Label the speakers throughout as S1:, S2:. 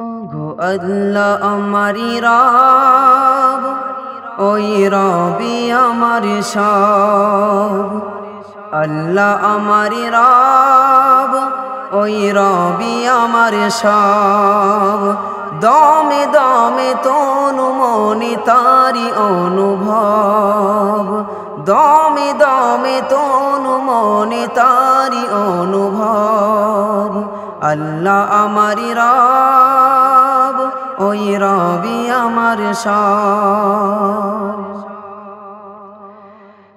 S1: ওগো আল্লাহ আমারি রব, ওই রবি আমার সব। আল্লাহ আমারি রব, ওই রবি আমার সব। দমে দমে তনু মনে তারি অনুভব। দমে দমে তনু মনে তারি অনুভব। আল্লাহ আমারি রব ওই রবি আমার সব।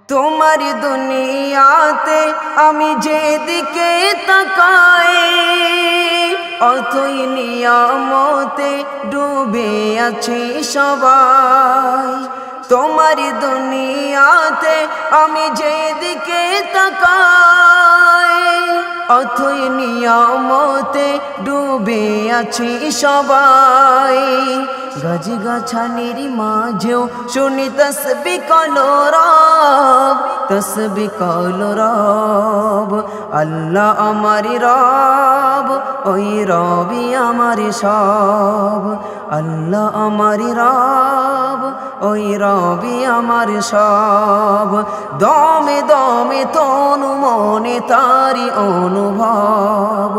S1: তোমার দুনিয়াতে আমি যেদিকে তাকাই, অথই নিয়ামতে ডুবে আছে সবাই। তোমার দুনিয়াতে আমি যেদিকে তাকাই অথই নিয়মতে ডুবে আছি সবাই। গাছ গাছানির মাঝেও শুনি তসবি কলরব তসবি কলরব আল্লাহ আমার রব ওই রবি আমার সব আল্লাহ আমার রব ওই রবি আমার সব দমে দমে তনু মনে তারি অনুভব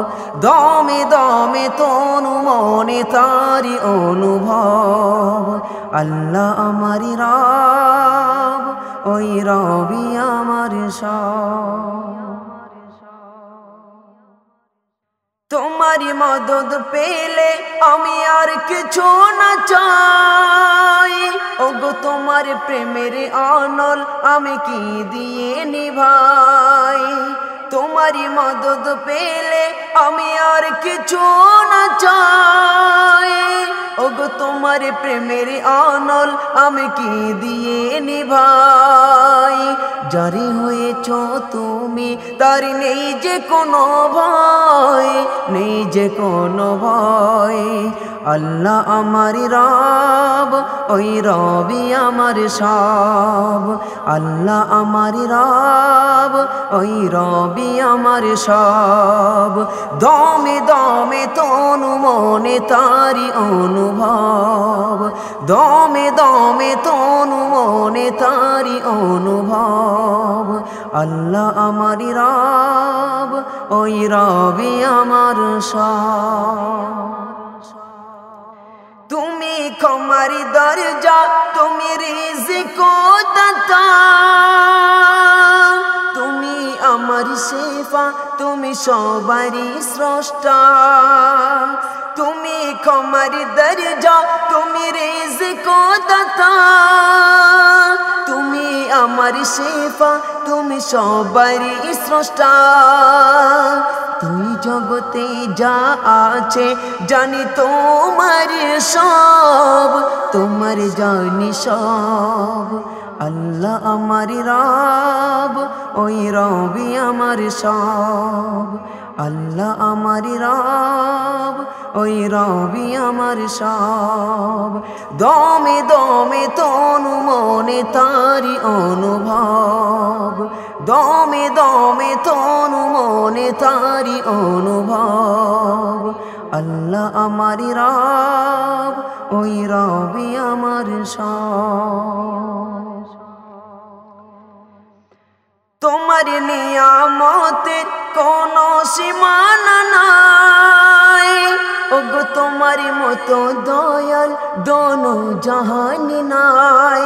S1: দমে দমে তনু মনে তারি অনুভব আল্লাহ আমারি রব, ওই রবি আমার তোমারি মদত পেলে আমি আর কিছু না চাই। ওগো, তোমার প্রেমের অনল আমি কি দিয়ে নিভাই? তোমারি মদত পেলে আমি আর কিছু না চাই। ওগো তোমার প্রেমের অনল আমি কি দিয়ে নিভাই জারি হয়েছ তুমি, তার নেই যে কোনো ভয়, নেই যে কোনো ভয়। আল্লাহ আমার রব, ওই রবি আমার সব। আল্লাহ আমার রব, ওই রবি আমার সব। দমে দমে তনু মনে তারি অনুভব। দমে দমে তনু মনে তারি অনুভব। আল্লাহ আমার রব, ওই রবি আমার তুমি ক্ষমারি দরজা, তুমি রিজিক তুমি আমার শেফা, তুমি সবারই স্রষ্টা। তুমি ক্ষমারি দরজা, তুমি রিজিক দাতা। শেফা, তুমি সবারই স্রষ্টা। তুই জগতে যা আছে, জানি তোমার সব, তোমার জানি সব। আল্লাহ আমার রব, ওই রবি আমার সব। আল্লাহ আমার রব, ওই রবি আমার সব। দমে দমে তনু মনে তারি অনুভব। দমে দমে তনু মনে তারি অনুভব। আল্লাহ আমার রব, ওই রবি আমার সব। তোমার নিয়ামতের কোনো সীমানা নাই। ওগো তোমার মতো দয়াল দোনো জাহানি নাই।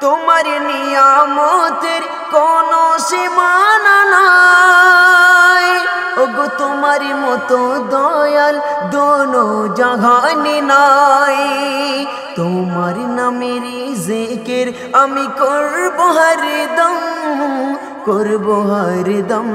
S1: তোমার নিয়ামতের কোনো সীমানা নাই। ওগো তোমার মতো দয়াল দোনো জাহানি নাই। তোমার নামের জেকের আমি করব হরদম। করব হরদম।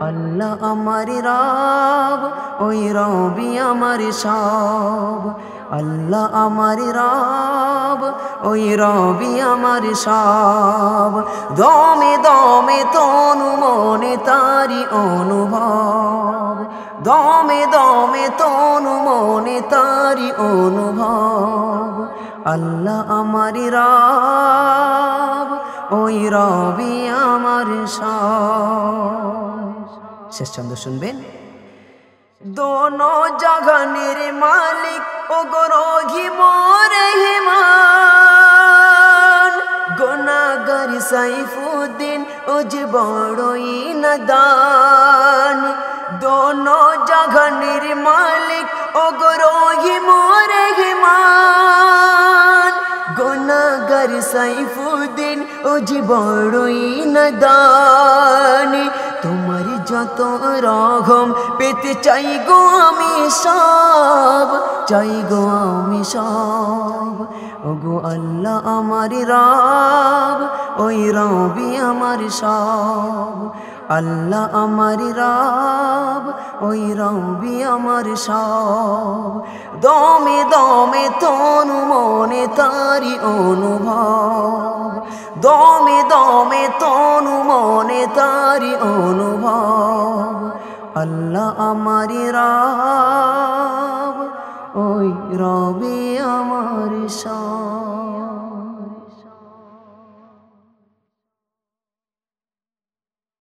S1: আল্লাহ আমার রব, ওই রবি আমার সব। আল্লাহ আমার রব, ওই রবি আমার সব। দমে দমে তনু মনে তারি অনুভব। দমে দমে তনু মনে তারি অনুভব। আল্লাহ আমার রব, ওই রবি আমার শেষ চন্দ্র শুনবেন? দোনো জগনের মালিক ও গরোহি মোরে হিমান। গোনাগার সাইফুদ্দিন, ও যে বড়ই নদান। দোনো জগনের মালিক ও গরোহি মোরে হিমান। গোনাগার সাইফুদ্দিন, ও যে বড়ই নদান। তোমার যত রঘম পেতে চাই গো আমি সব, চাই গো আমি সব। ও গো আল্লাহ আমার রাব, ওই রবি আমার সব। আল্লাহ আমার রাব, ওই রবি আমার সব। দমে দমে তনু মনে তারি অনুভব। দমে দমে তনু মনে তারি অনুভব। আল্লাহ আমার রাব, ওই রবি আমার সব।